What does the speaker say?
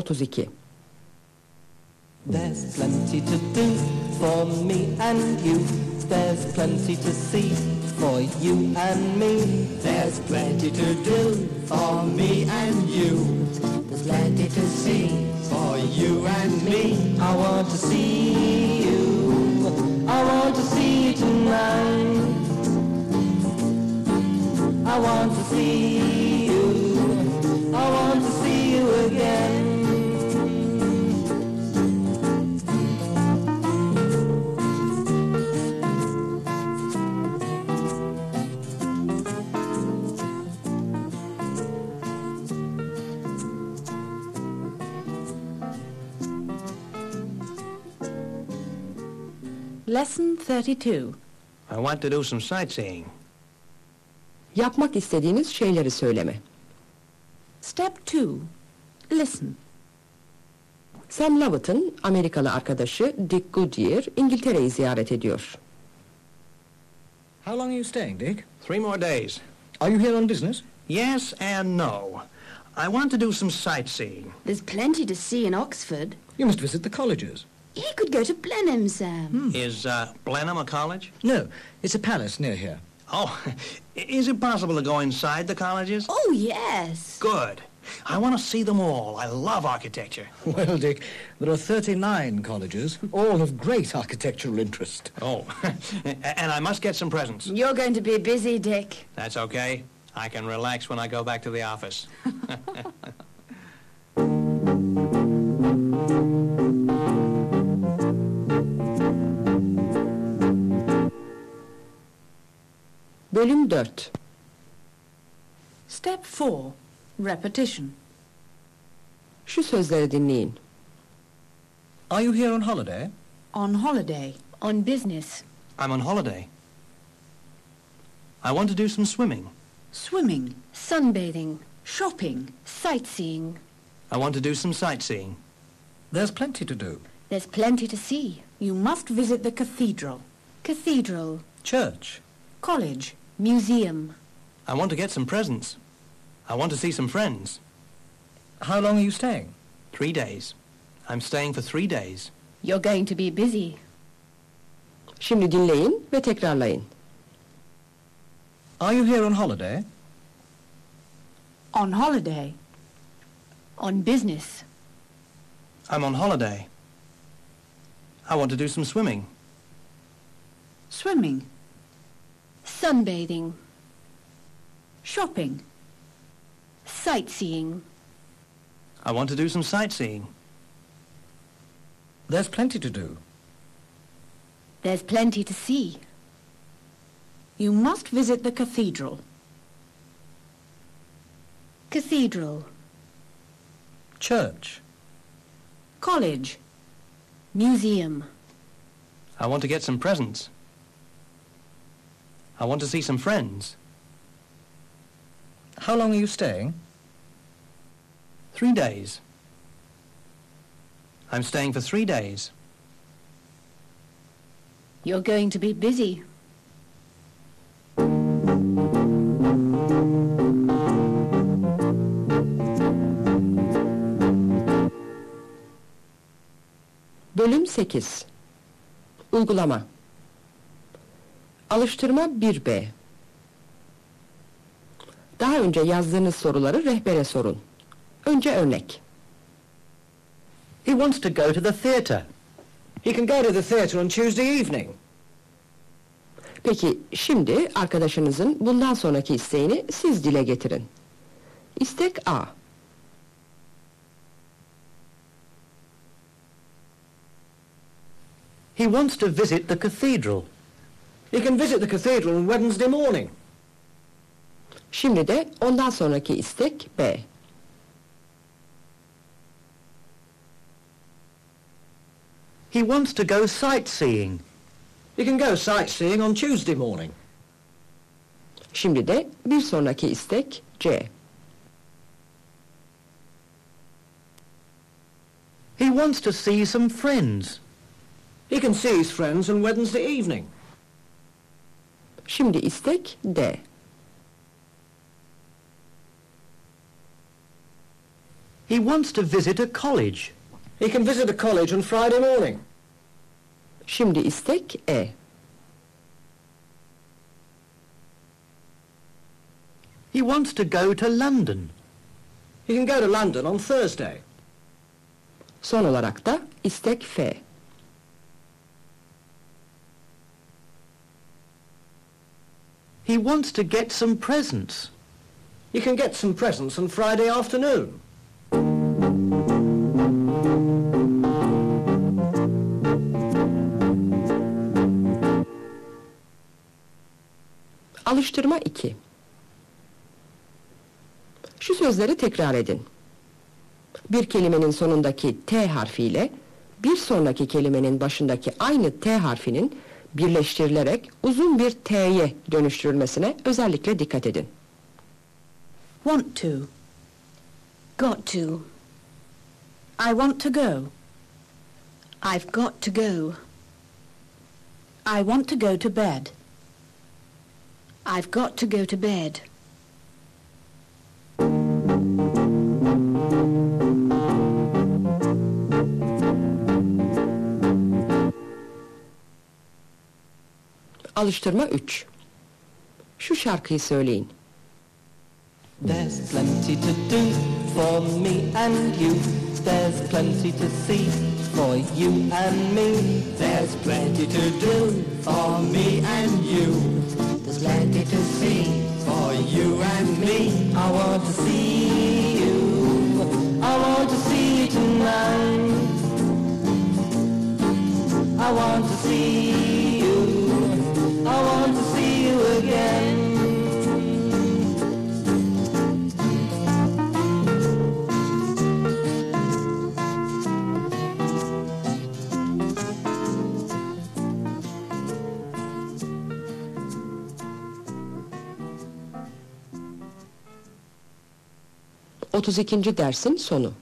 32 There's plenty to do for me and you. There's plenty to see for you and me. There's plenty to do for me and you. Lesson 32. I want to do some sightseeing. Yapmak istediğiniz şeyleri söyleme. Step 2. Listen. Sam Lovett'ın Amerikalı arkadaşı Dick Goodyear İngiltere'yi ziyaret ediyor. How long are you staying, Dick? Three more days. Are you here on business? Yes and no. I want to do some sightseeing. There's plenty to see in Oxford. You must visit the colleges. He could go to Blenheim, Sam. Is uh, Blenheim a college? No, it's a palace near here. Oh, is it possible to go inside the colleges? Oh, yes. Good. I want to see them all. I love architecture. Well, Dick, there are 39 colleges, all of great architectural interest. Oh, and I must get some presents. You're going to be busy, Dick. That's okay. I can relax when I go back to the office. Bölüm 4 Step 4. Repetition. Şu sözleri dinleyin. Are you here on holiday? On holiday. On business. I'm on holiday. I want to do some swimming. Swimming. Sunbathing. Shopping. Sightseeing. I want to do some sightseeing. There's plenty to do. There's plenty to see. You must visit the cathedral. Cathedral. Church. College. Museum. I want to get some presents. I want to see some friends. How long are you staying? Three days. I'm staying for three days. You're going to be busy. Şimdi dinleyin ve tekrarlayın. Are you here on holiday? On holiday. On business. I'm on holiday. I want to do some swimming. Swimming. Sunbathing. Shopping. Sightseeing. I want to do some sightseeing. There's plenty to do. There's plenty to see. You must visit the cathedral. Cathedral. Church. College. Museum. I want to get some presents. I want to see some friends. How long are you staying? Three days. I'm staying for three days. You're going to be busy. Bölüm 8 Uygulama Alıştırma 1B Daha önce yazdığınız soruları rehbere sorun. Önce örnek. He wants to go to the theatre. He can go to the theatre on Tuesday evening. Peki şimdi arkadaşınızın bundan sonraki isteğini siz dile getirin. İstek A. He wants to visit the cathedral. He can visit the cathedral on Wednesday morning. Şimdi de ondan sonraki istek B. He wants to go sightseeing. He can go sightseeing on Tuesday morning. Şimdi de bir sonraki istek C. He wants to see some friends. He can see his friends on Wednesday evening. Şimdi istek D. He wants to visit a college. He can visit a college on Friday morning. Şimdi istek E. He wants to go to London. He can go to London on Thursday. Son olarak da istek F. He wants to get some presents. He can get some presents on Friday afternoon. Alıştırma 2. Şu sözleri tekrar edin. Bir kelimenin sonundaki T harfiyle bir sonraki kelimenin başındaki aynı T harfinin birleştirilerek uzun bir T'ye dönüştürülmesine özellikle dikkat edin. Want to. Got to. I want to go. I've got to go. I want to go to bed. I've got to go to bed. Alıştırma 3. Şu şarkıyı söyleyin. There's plenty to do for me and you. There's plenty to see for you and me. There's plenty to do for me and you. There's plenty to see for you and me. I want to see you. I want to see you tonight. I want to see you. I want to see you again. Otuz ikinci dersin sonu.